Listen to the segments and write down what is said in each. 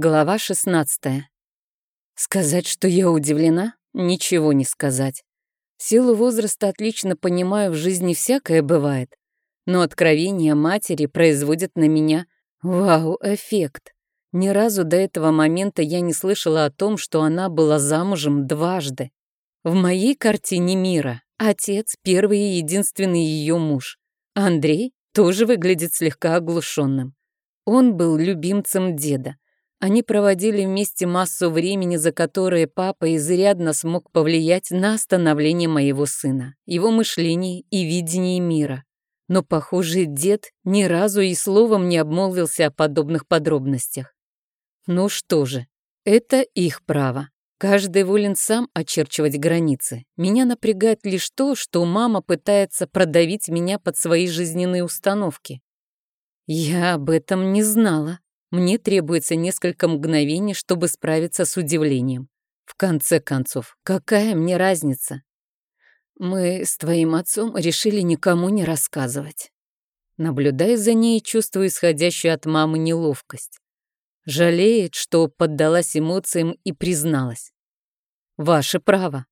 Глава 16. Сказать, что я удивлена, ничего не сказать. В силу возраста отлично понимаю, в жизни всякое бывает. Но откровение матери производит на меня вау-эффект. Ни разу до этого момента я не слышала о том, что она была замужем дважды. В моей картине мира отец — первый и единственный ее муж. Андрей тоже выглядит слегка оглушенным. Он был любимцем деда. Они проводили вместе массу времени, за которое папа изрядно смог повлиять на становление моего сына, его мышление и видение мира. Но, похоже, дед ни разу и словом не обмолвился о подобных подробностях. Ну что же, это их право. Каждый волен сам очерчивать границы. Меня напрягает лишь то, что мама пытается продавить меня под свои жизненные установки. Я об этом не знала. Мне требуется несколько мгновений, чтобы справиться с удивлением. В конце концов, какая мне разница? Мы с твоим отцом решили никому не рассказывать. Наблюдая за ней, чувствую исходящую от мамы неловкость. Жалеет, что поддалась эмоциям и призналась. Ваше право.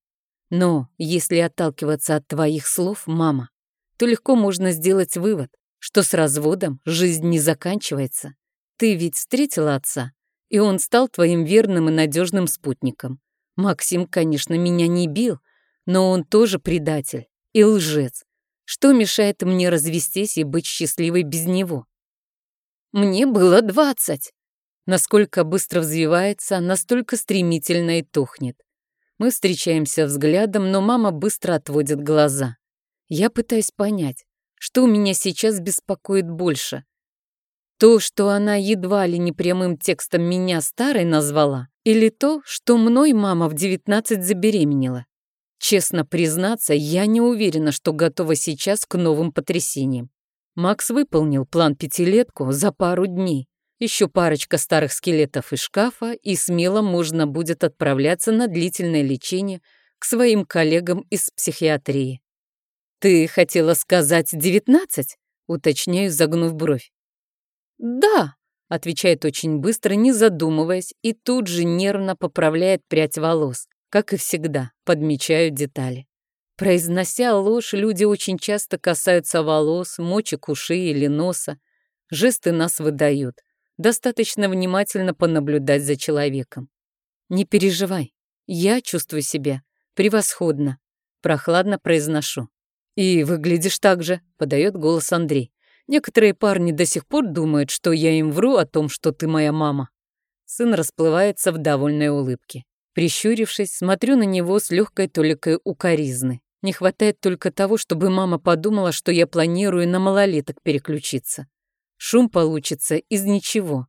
Но если отталкиваться от твоих слов, мама, то легко можно сделать вывод, что с разводом жизнь не заканчивается. Ты ведь встретила отца, и он стал твоим верным и надежным спутником. Максим, конечно, меня не бил, но он тоже предатель и лжец. Что мешает мне развестись и быть счастливой без него? Мне было двадцать. Насколько быстро взвивается, настолько стремительно и тухнет. Мы встречаемся взглядом, но мама быстро отводит глаза. Я пытаюсь понять, что меня сейчас беспокоит больше — то, что она едва ли не прямым текстом меня старой назвала, или то, что мной мама в 19 забеременела. Честно признаться, я не уверена, что готова сейчас к новым потрясениям. Макс выполнил план пятилетку за пару дней. Еще парочка старых скелетов из шкафа, и смело можно будет отправляться на длительное лечение к своим коллегам из психиатрии. «Ты хотела сказать девятнадцать?» уточняю, загнув бровь. «Да», — отвечает очень быстро, не задумываясь, и тут же нервно поправляет прядь волос. Как и всегда, подмечаю детали. Произнося ложь, люди очень часто касаются волос, мочек ушей или носа. Жесты нас выдают. Достаточно внимательно понаблюдать за человеком. «Не переживай, я чувствую себя превосходно», — прохладно произношу. «И выглядишь так же», — подает голос Андрей. Некоторые парни до сих пор думают, что я им вру о том, что ты моя мама. Сын расплывается в довольной улыбке. Прищурившись, смотрю на него с легкой толикой укоризны. Не хватает только того, чтобы мама подумала, что я планирую на малолеток переключиться. Шум получится из ничего.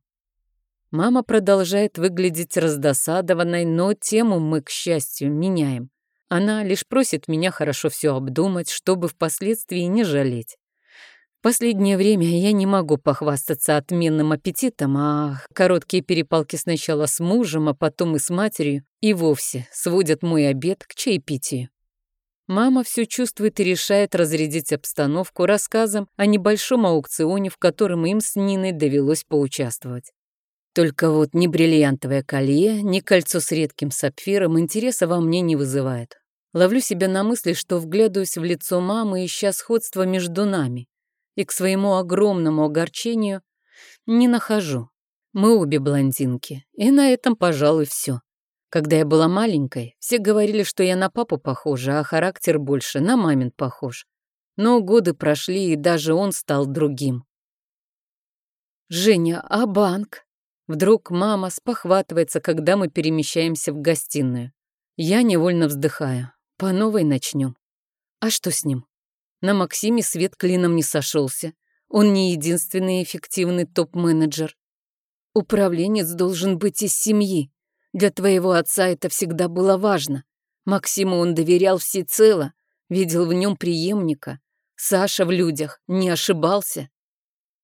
Мама продолжает выглядеть раздосадованной, но тему мы, к счастью, меняем. Она лишь просит меня хорошо все обдумать, чтобы впоследствии не жалеть. Последнее время я не могу похвастаться отменным аппетитом, а короткие перепалки сначала с мужем, а потом и с матерью и вовсе сводят мой обед к чаепитию. Мама все чувствует и решает разрядить обстановку рассказом о небольшом аукционе, в котором им с Ниной довелось поучаствовать. Только вот ни бриллиантовое колье, ни кольцо с редким сапфиром интереса во мне не вызывает. Ловлю себя на мысли, что вглядываюсь в лицо мамы, ища сходства между нами и к своему огромному огорчению не нахожу. Мы обе блондинки, и на этом, пожалуй, все. Когда я была маленькой, все говорили, что я на папу похожа, а характер больше на мамин похож. Но годы прошли, и даже он стал другим. «Женя, а банк?» Вдруг мама спохватывается, когда мы перемещаемся в гостиную. Я невольно вздыхаю. По новой начнем. А что с ним? На Максиме свет клином не сошелся. Он не единственный эффективный топ-менеджер. Управленец должен быть из семьи. Для твоего отца это всегда было важно. Максиму он доверял всецело, видел в нем преемника. Саша в людях не ошибался.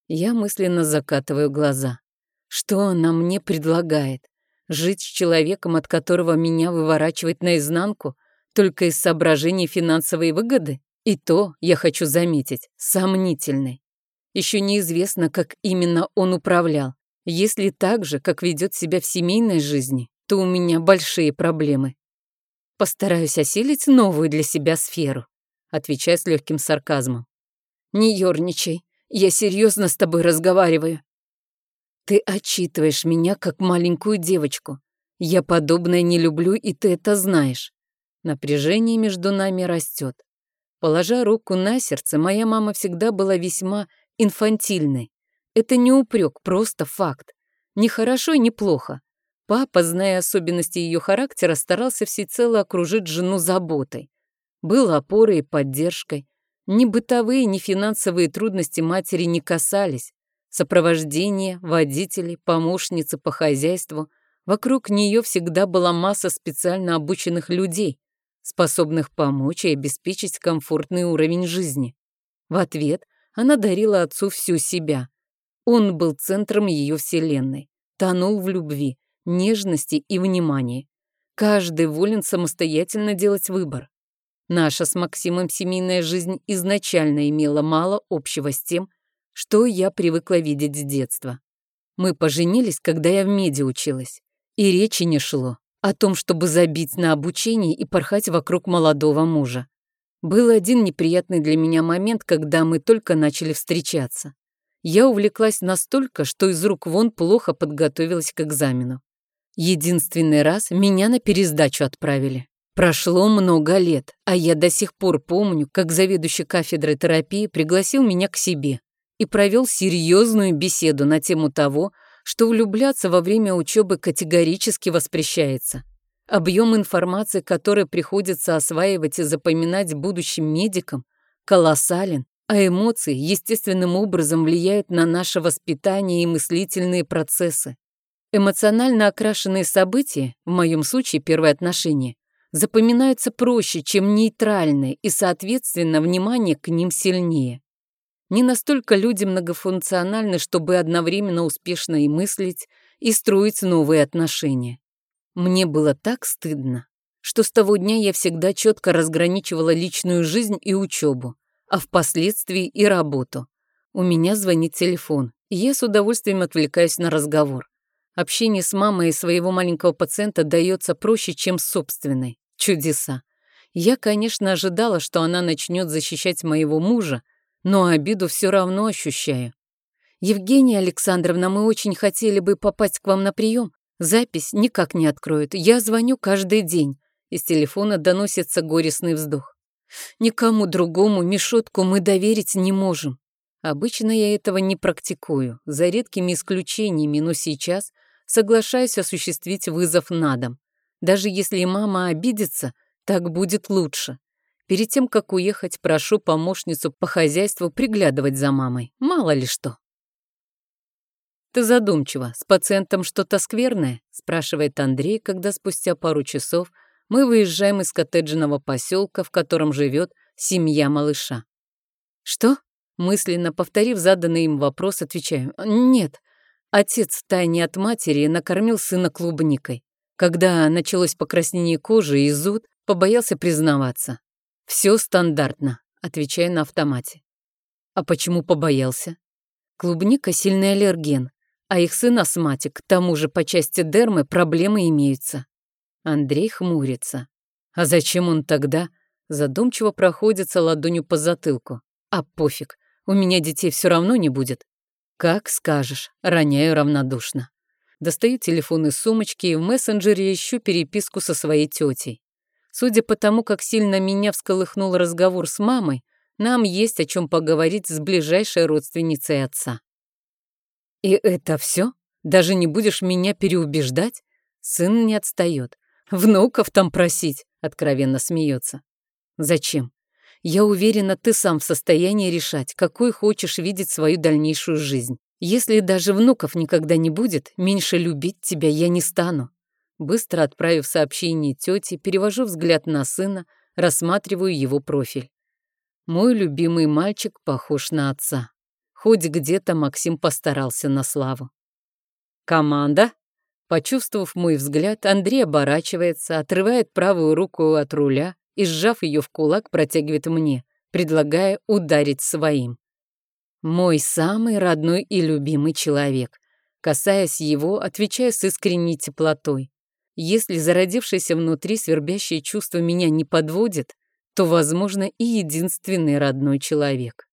Я мысленно закатываю глаза. Что она мне предлагает? Жить с человеком, от которого меня выворачивает наизнанку, только из соображений финансовой выгоды? И то, я хочу заметить, сомнительный. Еще неизвестно, как именно он управлял. Если так же, как ведет себя в семейной жизни, то у меня большие проблемы. Постараюсь осилить новую для себя сферу, отвечая с легким сарказмом. Не ерничай, я серьезно с тобой разговариваю. Ты отчитываешь меня, как маленькую девочку. Я подобное не люблю, и ты это знаешь. Напряжение между нами растет. Положа руку на сердце, моя мама всегда была весьма инфантильной. Это не упрек, просто факт. Ни хорошо, ни плохо. Папа, зная особенности ее характера, старался всецело окружить жену заботой. Был опорой и поддержкой. Ни бытовые, ни финансовые трудности матери не касались. Сопровождение, водители, помощницы по хозяйству. Вокруг нее всегда была масса специально обученных людей, способных помочь и обеспечить комфортный уровень жизни. В ответ она дарила отцу всю себя. Он был центром ее вселенной, тонул в любви, нежности и внимании. Каждый волен самостоятельно делать выбор. Наша с Максимом семейная жизнь изначально имела мало общего с тем, что я привыкла видеть с детства. Мы поженились, когда я в меди училась, и речи не шло о том, чтобы забить на обучение и порхать вокруг молодого мужа. Был один неприятный для меня момент, когда мы только начали встречаться. Я увлеклась настолько, что из рук вон плохо подготовилась к экзамену. Единственный раз меня на пересдачу отправили. Прошло много лет, а я до сих пор помню, как заведующий кафедрой терапии пригласил меня к себе и провел серьезную беседу на тему того, что влюбляться во время учебы категорически воспрещается. Объем информации, который приходится осваивать и запоминать будущим медикам, колоссален, а эмоции естественным образом влияют на наше воспитание и мыслительные процессы. Эмоционально окрашенные события, в моем случае первые отношения, запоминаются проще, чем нейтральные, и, соответственно, внимание к ним сильнее. Не настолько люди многофункциональны, чтобы одновременно успешно и мыслить, и строить новые отношения. Мне было так стыдно, что с того дня я всегда четко разграничивала личную жизнь и учебу, а впоследствии и работу. У меня звонит телефон, и я с удовольствием отвлекаюсь на разговор. Общение с мамой и своего маленького пациента дается проще, чем с собственной. Чудеса. Я, конечно, ожидала, что она начнет защищать моего мужа, но обиду все равно ощущаю. Евгения Александровна, мы очень хотели бы попасть к вам на прием. Запись никак не откроют. Я звоню каждый день. Из телефона доносится горестный вздох. Никому другому Мишутку мы доверить не можем. Обычно я этого не практикую, за редкими исключениями, но сейчас соглашаюсь осуществить вызов на дом. Даже если мама обидится, так будет лучше. Перед тем, как уехать, прошу помощницу по хозяйству приглядывать за мамой. Мало ли что. «Ты задумчива. С пациентом что-то скверное?» спрашивает Андрей, когда спустя пару часов мы выезжаем из коттеджного поселка, в котором живет семья малыша. «Что?» Мысленно повторив заданный им вопрос, отвечаю. «Нет». Отец втайне от матери накормил сына клубникой. Когда началось покраснение кожи и зуд, побоялся признаваться. «Все стандартно», — отвечаю на автомате. «А почему побоялся?» «Клубника — сильный аллерген, а их сын астматик, к тому же по части дермы проблемы имеются». Андрей хмурится. «А зачем он тогда?» Задумчиво проходится ладонью по затылку. «А пофиг, у меня детей все равно не будет». «Как скажешь», роняю равнодушно. Достаю телефон из сумочки и в мессенджере ищу переписку со своей тетей. Судя по тому, как сильно меня всколыхнул разговор с мамой, нам есть о чем поговорить с ближайшей родственницей отца. И это все? Даже не будешь меня переубеждать? Сын не отстает. Внуков там просить, откровенно смеется. Зачем? Я уверена, ты сам в состоянии решать, какой хочешь видеть свою дальнейшую жизнь. Если даже внуков никогда не будет, меньше любить тебя я не стану. Быстро отправив сообщение тете, перевожу взгляд на сына, рассматриваю его профиль. Мой любимый мальчик похож на отца. Хоть где-то Максим постарался на славу. «Команда?» Почувствовав мой взгляд, Андрей оборачивается, отрывает правую руку от руля и, сжав ее в кулак, протягивает мне, предлагая ударить своим. Мой самый родной и любимый человек. Касаясь его, отвечаю с искренней теплотой. Если зародившееся внутри свербящее чувство меня не подводит, то, возможно, и единственный родной человек.